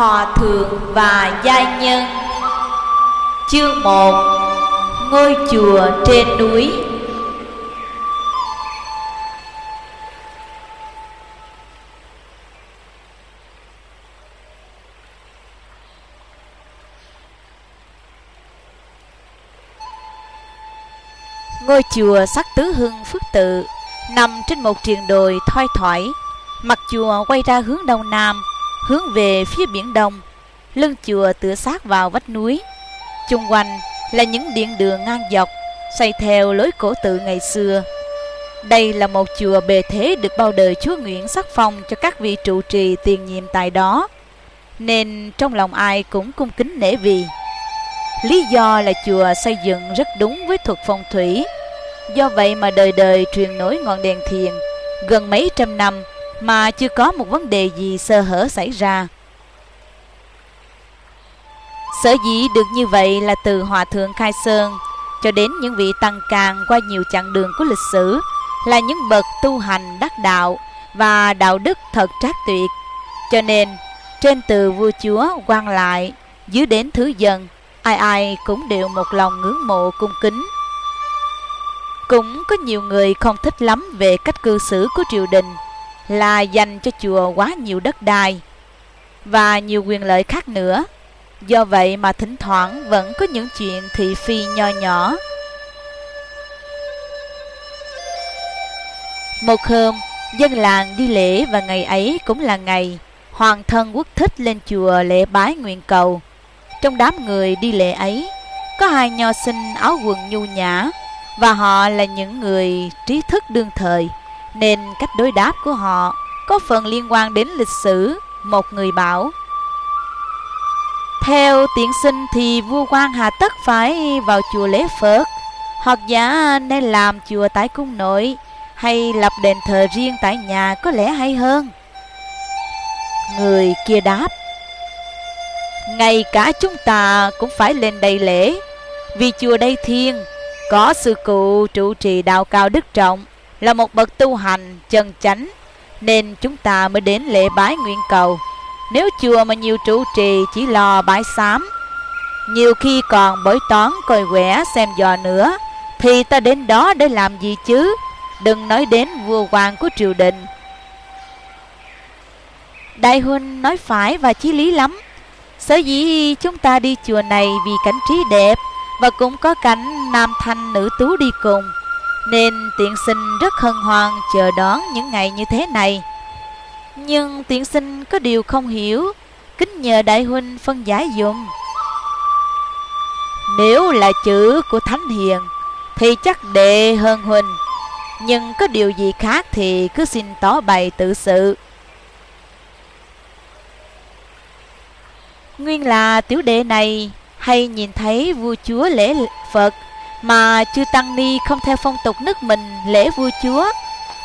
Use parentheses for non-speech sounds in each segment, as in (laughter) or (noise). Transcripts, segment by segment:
Hòa thượng và giai nhân. Chương 1 Ngôi chùa trên núi. Ngôi chùa sắc tứ hưng phước tự Nằm trên một triền đồi thoi thoải. Mặt chùa quay ra hướng đông nam hướng về phía biển đông. Lưng chùa tựa sát vào vách núi. Chung quanh là những điện đường ngang dọc, xoay theo lối cổ tự ngày xưa. Đây là một chùa bề thế được bao đời Chúa Nguyễn sắc phong cho các vị trụ trì tiền nhiệm tại đó, nên trong lòng ai cũng cung kính nể vì. Lý do là chùa xây dựng rất đúng với thuật phong thủy, do vậy mà đời đời truyền nối ngọn đèn thiền gần mấy trăm năm mà chưa có một vấn đề gì sơ hở xảy ra. Sở dĩ được như vậy là từ Hòa Thượng Khai Sơn cho đến những vị tăng càng qua nhiều chặng đường của lịch sử là những bậc tu hành đắc đạo và đạo đức thật trác tuyệt. Cho nên, trên từ vua chúa quan lại, dưới đến thứ dân, ai ai cũng đều một lòng ngưỡng mộ cung kính. Cũng có nhiều người không thích lắm về cách cư xử của triều đình, là dành cho chùa quá nhiều đất đai và nhiều quyền lợi khác nữa. Do vậy mà thỉnh thoảng vẫn có những chuyện thị phi nho nhỏ. Một hôm, dân làng đi lễ và ngày ấy cũng là ngày hoàng thân quốc thích lên chùa lễ bái nguyện cầu. Trong đám người đi lễ ấy, có hai nho sinh áo quần nhu nhã và họ là những người trí thức đương thời nên cách đối đáp của họ có phần liên quan đến lịch sử. Một người bảo. Theo tiện sinh thì vua quan hà tất phải vào chùa lễ Phật. Hoặc giả nên làm chùa tại cung nội, Hay lập đền thờ riêng tại nhà có lẽ hay hơn. Người kia đáp, Ngay cả chúng ta cũng phải lên đây lễ, Vì chùa đây thiên Có sư cụ trụ trì đạo cao đức trọng là một bậc tu hành chân chánh nên chúng ta mới đến lễ bái nguyện cầu. Nếu chùa mà nhiều trụ trì chỉ lo bái sám, nhiều khi còn bói toán coi quẻ xem dò nữa, thì ta đến đó để làm gì chứ? Đừng nói đến vua hoàng của triều đình. Đại huynh nói phải và chí lý lắm. Sở dĩ chúng ta đi chùa này vì cảnh trí đẹp và cũng có cảnh nam thanh nữ tú đi cùng nên tiện sinh rất hân hoan chờ đón những ngày như thế này. Nhưng tiện sinh có điều không hiểu, kính nhờ đại huynh phân giải dùm. Nếu là chữ của Thánh Hiền, thì chắc đệ hơn huynh. Nhưng có điều gì khác thì cứ xin tỏ bày tự sự. Nguyên là tiểu đệ này hay nhìn thấy vua chúa lễ Phật mà chư Tăng Ni không theo phong tục nước mình lễ vua chúa,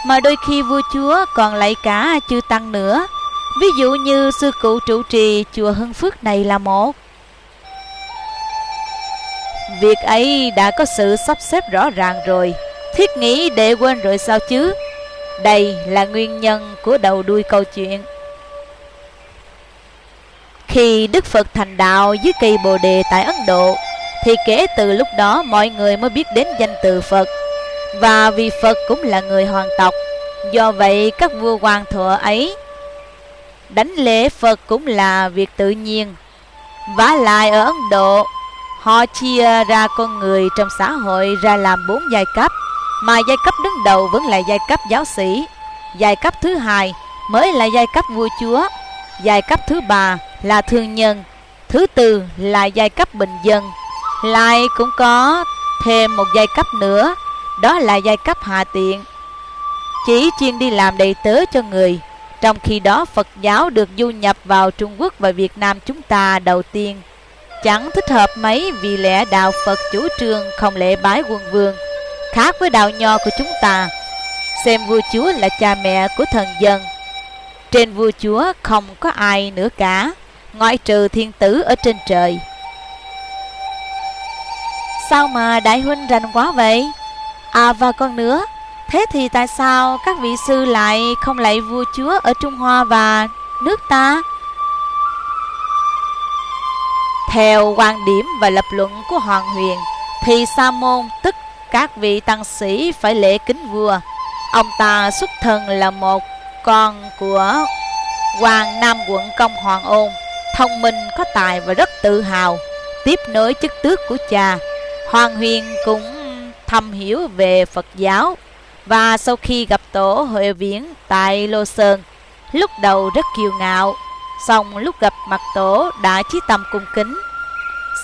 Mà đôi khi vua chúa còn lại cả chư Tăng nữa. Ví dụ như sư cụ trụ trì chùa Hưng Phước này là một. Việc ấy đã có sự sắp xếp rõ ràng rồi, Thiết nghĩ để quên rồi sao chứ? Đây là nguyên nhân của đầu đuôi câu chuyện. Khi Đức Phật thành đạo dưới cây Bồ Đề tại Ấn Độ thì kể từ lúc đó mọi người mới biết đến danh từ Phật. Và vì Phật cũng là người hoàng tộc, do vậy các vua hoàng thừa ấy đánh lễ Phật cũng là việc tự nhiên. Vả lại ở Ấn Độ, họ chia ra con người trong xã hội ra làm bốn giai cấp, mà giai cấp đứng đầu vẫn là giai cấp giáo sĩ, giai cấp thứ hai mới là giai cấp vua chúa, giai cấp thứ ba là thương nhân, thứ tư là giai cấp bình dân, lại cũng có thêm một giai cấp nữa, Đó là giai cấp hạ tiện. Chỉ chuyên đi làm đầy tớ cho người, Trong khi đó Phật giáo được du nhập vào Trung Quốc và Việt Nam chúng ta đầu tiên. Chẳng thích hợp mấy vì lẽ đạo Phật chủ trương không lễ bái quân vương, Khác với đạo nho của chúng ta. Xem vua chúa là cha mẹ của thần dân. Trên vua chúa không có ai nữa cả, Ngoại trừ thiên tử ở trên trời. Sao mà đại huynh rành quá vậy? À và con nữa Thế thì tại sao các vị sư lại không lạy vua chúa ở Trung Hoa và nước ta? Theo quan điểm và lập luận của Hoàng Huyền Thì Sa môn tức các vị tăng sĩ phải lễ kính vua. Ông ta xuất thân là một con của Hoàng Nam quận Công Hoàng Ôn Thông minh, có tài và rất tự hào Tiếp nối chức tước của cha. Hoàng Huyền cũng thầm hiểu về Phật giáo. Và sau khi gặp tổ Huệ Viễn tại Lô Sơn Lúc đầu rất kiêu ngạo. Xong lúc gặp mặt tổ đã chí tâm cung kính.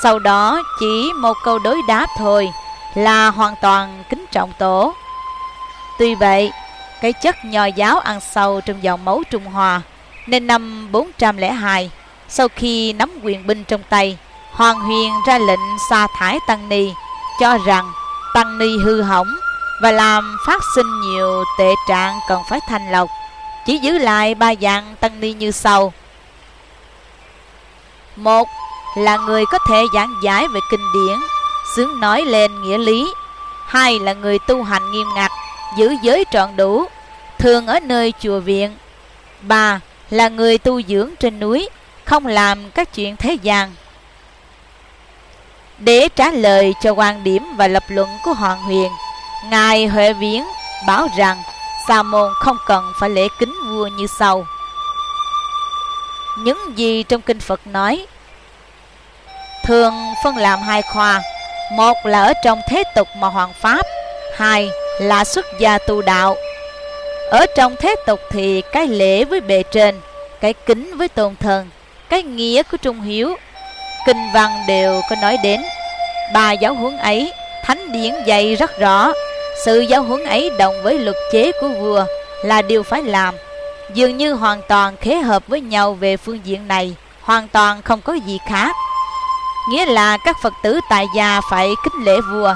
Sau đó chỉ một câu đối đáp thôi Là hoàn toàn kính trọng tổ. Tuy vậy, cái chất nho giáo ăn sâu trong dòng máu Trung Hoa Nên năm 402 Sau khi nắm quyền binh trong tay Hoàng Huyền ra lệnh sa thải Tăng Ni, Cho rằng Tăng Ni hư hỏng Và làm phát sinh nhiều tệ trạng cần phải thanh lọc, Chỉ giữ lại ba dạng Tăng Ni như sau. Một là người có thể giảng giải về kinh điển Sướng nói lên nghĩa lý. Hai là người tu hành nghiêm ngặt, Giữ giới trọn đủ, Thường ở nơi chùa viện. Ba là người tu dưỡng trên núi, Không làm các chuyện thế gian để trả lời cho quan điểm và lập luận của Hoàng Huyền, Ngài Huệ Viễn bảo rằng Sa môn không cần phải lễ kính vua như sau. Những gì trong kinh Phật nói thường phân làm hai khoa, một là ở trong thế tục mà hoàng pháp, hai là xuất gia tu đạo. Ở trong thế tục thì cái lễ với bề trên, cái kính với tôn thần, cái nghĩa của trung hiếu kinh văn đều có nói đến. Ba giáo huấn ấy, thánh điển dạy rất rõ, sự giáo huấn ấy đồng với luật chế của vua là điều phải làm. Dường như hoàn toàn khế hợp với nhau về phương diện này, hoàn toàn không có gì khác. Nghĩa là các Phật tử tại gia phải kính lễ vua,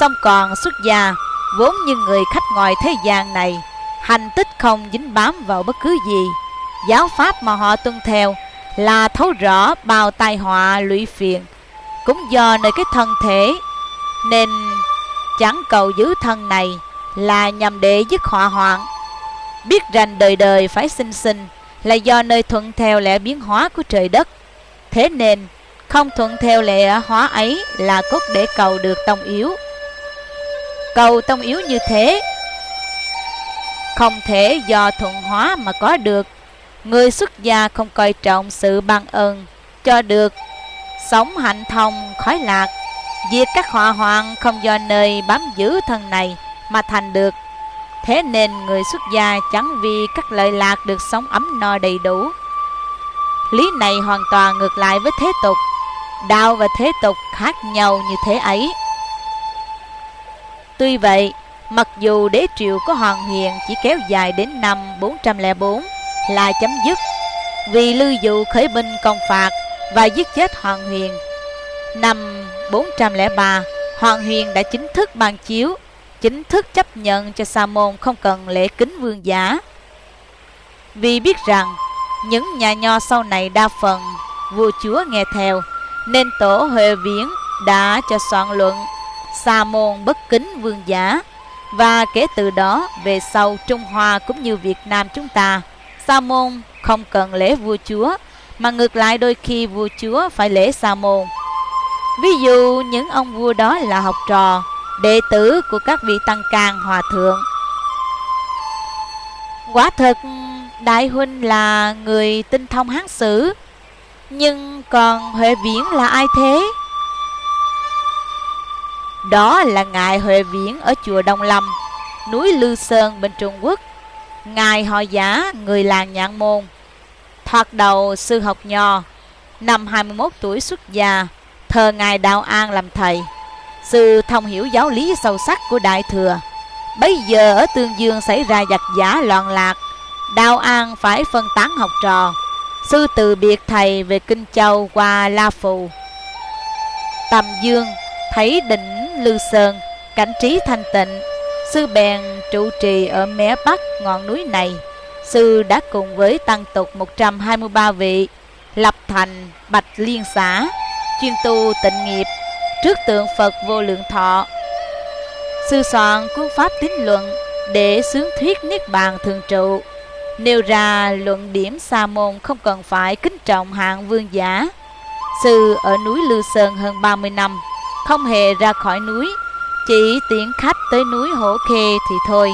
song còn xuất gia, vốn như người khách ngoài thế gian này, hành tích không dính bám vào bất cứ gì. Giáo pháp mà họ tuân theo là thấu rõ bao tai họa lụy phiền. Cũng do nơi cái thân thể, nên chẳng cầu giữ thân này là nhằm để dứt họa hoạn. Biết rằng đời đời phải sinh sinh là do nơi thuận theo lẽ biến hóa của trời đất. Thế nên, không thuận theo lẽ hóa ấy là cốt để cầu được tông yếu. Cầu tông yếu như thế, không thể do thuận hóa mà có được. Người xuất gia không coi trọng sự ban ơn cho được Sống hạnh thông khói lạc. Diệt các họa hoạn không do nơi bám giữ thân này mà thành được. Thế nên người xuất gia chẳng vì các lợi lạc được sống ấm no đầy đủ. Lý này hoàn toàn ngược lại với thế tục. Đạo và thế tục khác nhau như thế ấy. Tuy vậy, mặc dù đế triều của Hoàng Huyền chỉ kéo dài đến năm 404 là chấm dứt vì lưu dụ khởi binh công phạt và giết chết Hoàng Huyền. Năm 403, Hoàng Huyền đã chính thức ban chiếu, chính thức chấp nhận cho Sa môn không cần lễ kính vương giả. Vì biết rằng những nhà nho sau này đa phần vua chúa nghe theo, nên tổ Huệ Viễn đã cho soạn luận Sa môn bất kính vương giả và kể từ đó về sau Trung Hoa cũng như Việt Nam chúng ta Sa môn không cần lễ vua chúa, Mà ngược lại đôi khi vua chúa phải lễ sa môn Ví dụ, những ông vua đó là học trò, Đệ tử của các vị tăng can hòa thượng. Quả thật, Đại huynh là người tinh thông hán sử, Nhưng còn Huệ Viễn là ai thế? Đó là Ngài Huệ Viễn ở chùa Đông Lâm, Núi Lư Sơn bên Trung Quốc. Ngài họ giả, người làng nhạn môn. Thoạt đầu sư học nho, Năm 21 tuổi xuất gia, Thờ Ngài Đạo An làm thầy. Sư thông hiểu giáo lý sâu sắc của Đại Thừa. Bây giờ ở Tương Dương xảy ra giặc giả loạn lạc, Đạo An phải phân tán học trò. Sư từ biệt thầy về Kinh Châu qua La Phù. Tầm Dương thấy đỉnh Lư Sơn, Cảnh trí thanh tịnh. Sư bèn trụ trì ở mé bắc ngọn núi này. Sư đã cùng với tăng tục 123 vị Lập thành Bạch Liên xã Chuyên tu tịnh nghiệp Trước tượng Phật vô lượng thọ. Sư soạn cuốn pháp tín luận Để xướng thuyết Niết Bàn thường trụ Nêu ra luận điểm sa môn không cần phải kính trọng hạng vương giả. Sư ở núi Lư Sơn hơn 30 năm, không hề ra khỏi núi, chỉ tiễn khách tới núi Hổ Khê thì thôi.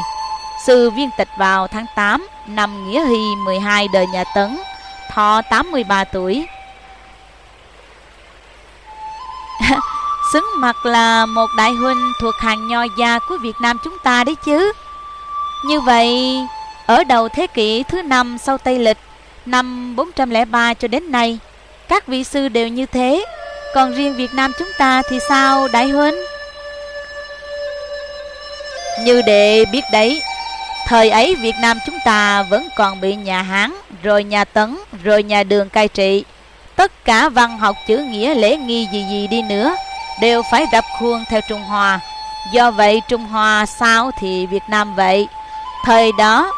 Sư viên tịch vào tháng 8 năm Nghĩa Hy 12 đời nhà Tấn, thọ 83 tuổi. (laughs) Xứng mặt là một đại huynh thuộc hàng nho gia của Việt Nam chúng ta đấy chứ. Như vậy, ở đầu thế kỷ thứ năm sau Tây Lịch, năm 403 cho đến nay, các vị sư đều như thế. Còn riêng Việt Nam chúng ta thì sao, đại huynh? Như đệ biết đấy, thời ấy Việt Nam chúng ta vẫn còn bị nhà Hán, rồi nhà Tấn, rồi nhà Đường cai trị. Tất cả văn học chữ nghĩa lễ nghi gì gì đi nữa, đều phải rập khuôn theo Trung Hoa. Do vậy Trung Hoa sao thì Việt Nam vậy. Thời đó,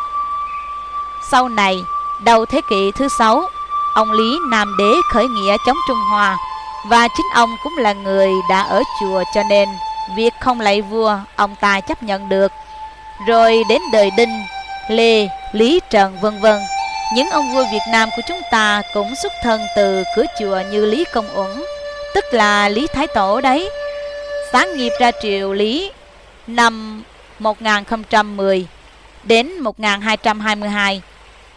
sau này, đầu thế kỷ thứ sáu, ông Lý Nam Đế khởi nghĩa chống Trung Hoa và chính ông cũng là người đã ở chùa cho nên việc không lạy vua ông ta chấp nhận được. Rồi đến đời Đinh, Lê, Lý Trần vân vân, những ông vua Việt Nam của chúng ta cũng xuất thân từ cửa chùa như Lý Công Uẩn, tức là Lý Thái Tổ đấy. Sáng nghiệp ra triều Lý năm 1010 đến 1222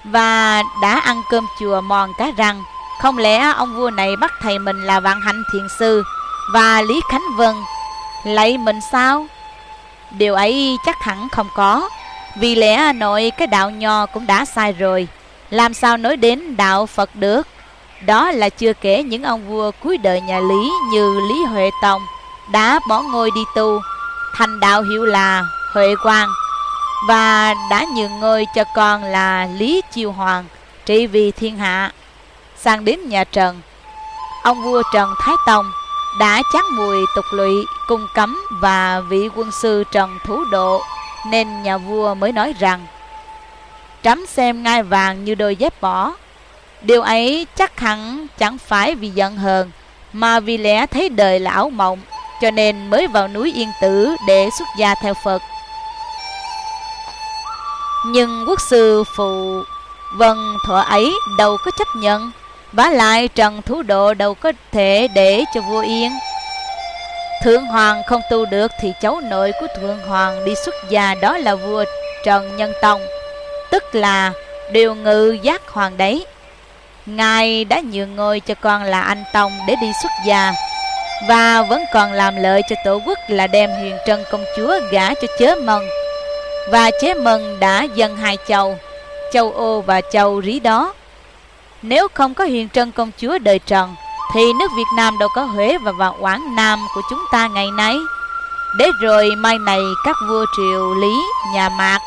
và đã ăn cơm chùa mòn cá răng. Không lẽ ông vua này bắt thầy mình là Vạn Hạnh Thiền Sư và Lý Khánh Vân lấy mình sao? Điều ấy chắc hẳn không có, vì lẽ nội cái đạo nho cũng đã sai rồi. Làm sao nói đến đạo Phật được? Đó là chưa kể những ông vua cuối đời nhà Lý như Lý Huệ Tông đã bỏ ngôi đi tu, thành đạo hiệu là Huệ Quang và đã nhường ngôi cho con là Lý Chiêu Hoàng trị vì thiên hạ. Sang đến nhà Trần, ông vua Trần Thái Tông đã chán mùi tục lụy, cung cấm và vị quân sư Trần Thủ Độ, nên nhà vua mới nói rằng Trắm xem ngai vàng như đôi dép bỏ. Điều ấy chắc hẳn chẳng phải vì giận hờn, mà vì lẽ thấy đời là ảo mộng, cho nên mới vào núi Yên Tử để xuất gia theo Phật. Nhưng quốc sư phụ Vân thọ ấy đâu có chấp nhận vả lại Trần Thú Độ đâu có thể để cho vua yên. Thượng Hoàng không tu được thì cháu nội của Thượng Hoàng đi xuất gia đó là vua Trần Nhân Tông. Tức là điều ngự giác hoàng đấy. Ngài đã nhường ngôi cho con là anh Tông để đi xuất gia Và vẫn còn làm lợi cho tổ quốc là đem huyền trân công chúa gả cho chế mần và chế mừng đã dân hai châu, châu Ô và châu Rí đó. Nếu không có hiền trân công chúa đời Trần, thì nước Việt Nam đâu có Huế và vào Quảng Nam của chúng ta ngày nay. Để rồi mai này các vua triều Lý, nhà Mạc,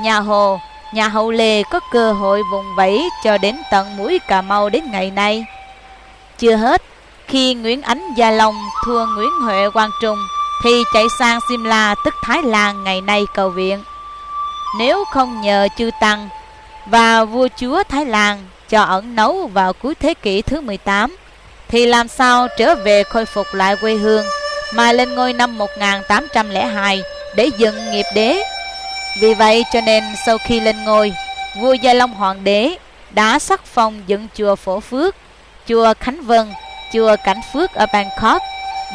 nhà Hồ, nhà Hậu Lê có cơ hội vùng vẫy cho đến tận mũi Cà Mau đến ngày nay. Chưa hết, khi Nguyễn Ánh Gia Long thua Nguyễn Huệ Quang Trung, thì chạy sang Simla tức Thái Lan ngày nay cầu viện. Nếu không nhờ chư Tăng và vua chúa Thái Lan cho ẩn nấu vào cuối thế kỷ thứ 18, thì làm sao trở về khôi phục lại quê hương mà lên ngôi năm 1802 để dựng nghiệp đế. Vì vậy cho nên sau khi lên ngôi, vua Gia Long Hoàng đế đã sắc phong dựng chùa Phổ Phước, chùa Khánh Vân, chùa Cảnh Phước ở Bangkok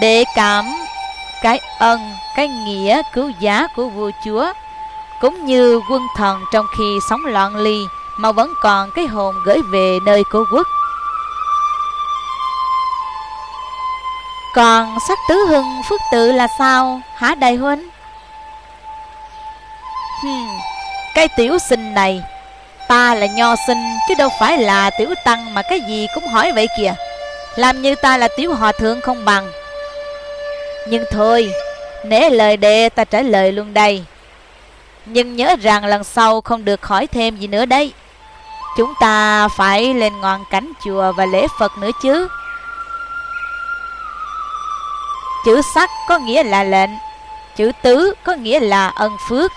để cảm cái ân, cái nghĩa cứu giá của vua chúa cũng như quân thần trong khi sống loạn ly mà vẫn còn cái hồn gửi về nơi cố quốc. Còn sắc tứ hưng phước tự là sao hả đại huynh? Hmm, cái tiểu sinh này Ta là nho sinh chứ đâu phải là tiểu tăng mà cái gì cũng hỏi vậy kìa Làm như ta là tiểu hòa thượng không bằng Nhưng thôi, nể lời đệ ta trả lời luôn đây nhưng nhớ rằng lần sau không được hỏi thêm gì nữa đấy Chúng ta phải lên ngọn cánh chùa và lễ Phật nữa chứ. Chữ sắc có nghĩa là lệnh Chữ tứ có nghĩa là ân phước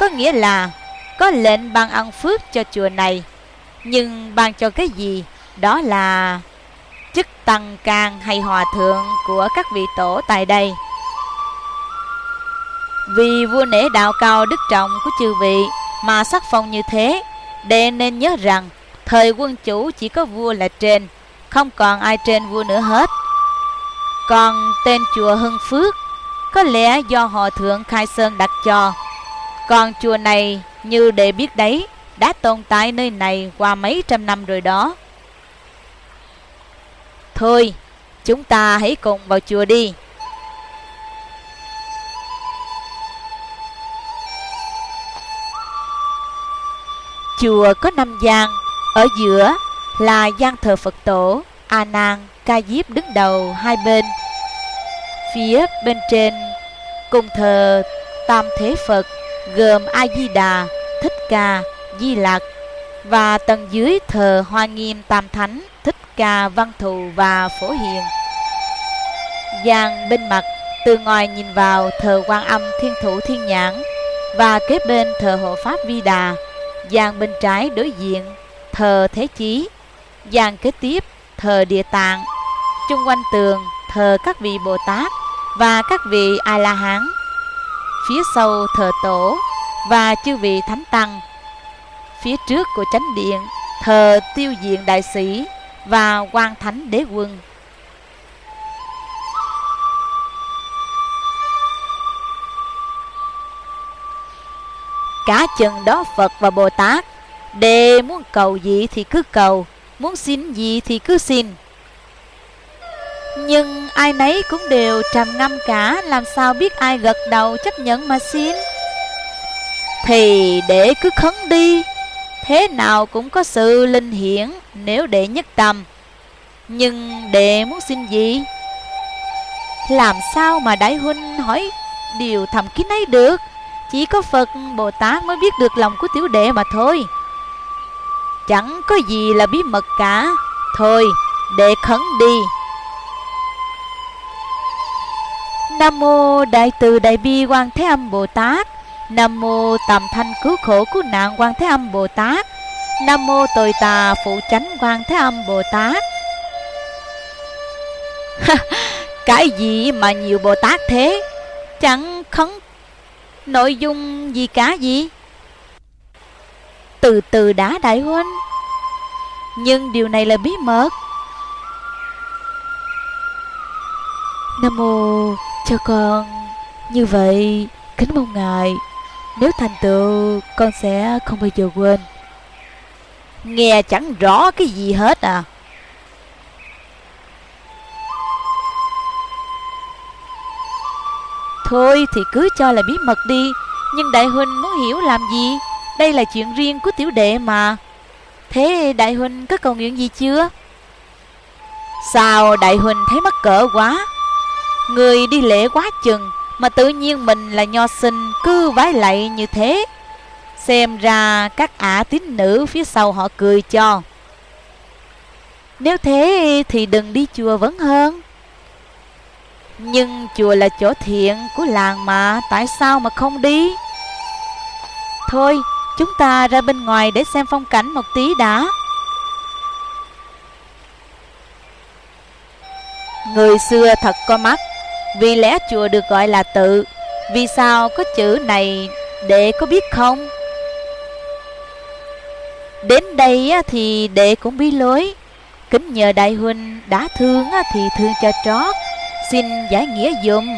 Có nghĩa là có lệnh ban ân phước cho chùa này. Nhưng ban cho cái gì? Đó là chức tăng can hay hòa thượng của các vị tổ tại đây. Vì vua nể đạo cao đức trọng của chư vị mà sắc phong như thế, đây nên nhớ rằng thời quân chủ chỉ có vua là trên, Không còn ai trên vua nữa hết. Còn tên chùa Hưng Phước Có lẽ do họ thượng Khai Sơn đặt cho. Còn chùa này như để biết đấy Đã tồn tại nơi này qua mấy trăm năm rồi đó. Thôi chúng ta hãy cùng vào chùa đi. Chùa có năm gian, ở giữa là gian thờ Phật tổ, A Nan, Ca Diếp đứng đầu hai bên. Phía bên trên cùng thờ Tam Thế Phật gồm A Di Đà, Thích Ca, Di Lặc và tầng dưới thờ Hoa Nghiêm Tam Thánh, Thích Ca, Văn Thù và Phổ Hiền. Gian bên mặt từ ngoài nhìn vào thờ Quan Âm Thiên Thủ Thiên Nhãn và kế bên thờ Hộ Pháp Vi Đà Giang bên trái đối diện thờ Thế Chí, giang kế tiếp thờ Địa Tạng, chung quanh tường thờ các vị Bồ Tát và các vị A La Hán. Phía sau thờ Tổ và chư vị Thánh Tăng. Phía trước của chánh điện thờ Tiêu Diện Đại Sĩ và quan Thánh Đế Quân. Cả chừng đó Phật và Bồ Tát. Đề muốn cầu gì thì cứ cầu, Muốn xin gì thì cứ xin. Nhưng ai nấy cũng đều trầm ngâm cả, Làm sao biết ai gật đầu chấp nhận mà xin? Thì để cứ khấn đi, Thế nào cũng có sự linh hiển Nếu đệ nhất tâm. Nhưng đệ muốn xin gì? Làm sao mà đại huynh hỏi điều thầm kín ấy được? Chỉ có Phật, Bồ Tát mới biết được lòng của tiểu đệ mà thôi. Chẳng có gì là bí mật cả. Thôi, đệ khấn đi. Nam mô Đại từ Đại bi Quan Thế Âm Bồ Tát. Nam mô Tầm Thanh Cứu Khổ Cứu Nạn Quan Thế Âm Bồ Tát. Nam mô Tồi Tà Phụ Chánh Quan Thế Âm Bồ Tát. (laughs) Cái gì mà nhiều Bồ Tát thế? Chẳng khấn Nội dung gì cả gì? Từ từ đã, đại huynh Nhưng điều này là bí mật. Nam mô cho con. Như vậy, Kính mong ngài, Nếu thành tựu, con sẽ không bao giờ quên. Nghe chẳng rõ cái gì hết à. Thôi thì cứ cho là bí mật đi. Nhưng đại huynh muốn hiểu làm gì? Đây là chuyện riêng của tiểu đệ mà. Thế đại huynh có cầu nguyện gì chưa? Sao đại huynh thấy mắc cỡ quá? Người đi lễ quá chừng, Mà tự nhiên mình là nho sinh, Cứ vái lạy như thế. Xem ra các ả tín nữ phía sau họ cười cho. Nếu thế thì đừng đi chùa vẫn hơn nhưng chùa là chỗ thiện của làng mà, Tại sao mà không đi? Thôi, chúng ta ra bên ngoài để xem phong cảnh một tí đã. Người xưa thật có mắt, Vì lẽ chùa được gọi là tự. Vì sao có chữ này đệ có biết không? Đến đây thì đệ cũng biết lối. Kính nhờ đại huynh đã thương thì thương cho trót xin giải nghĩa dùm.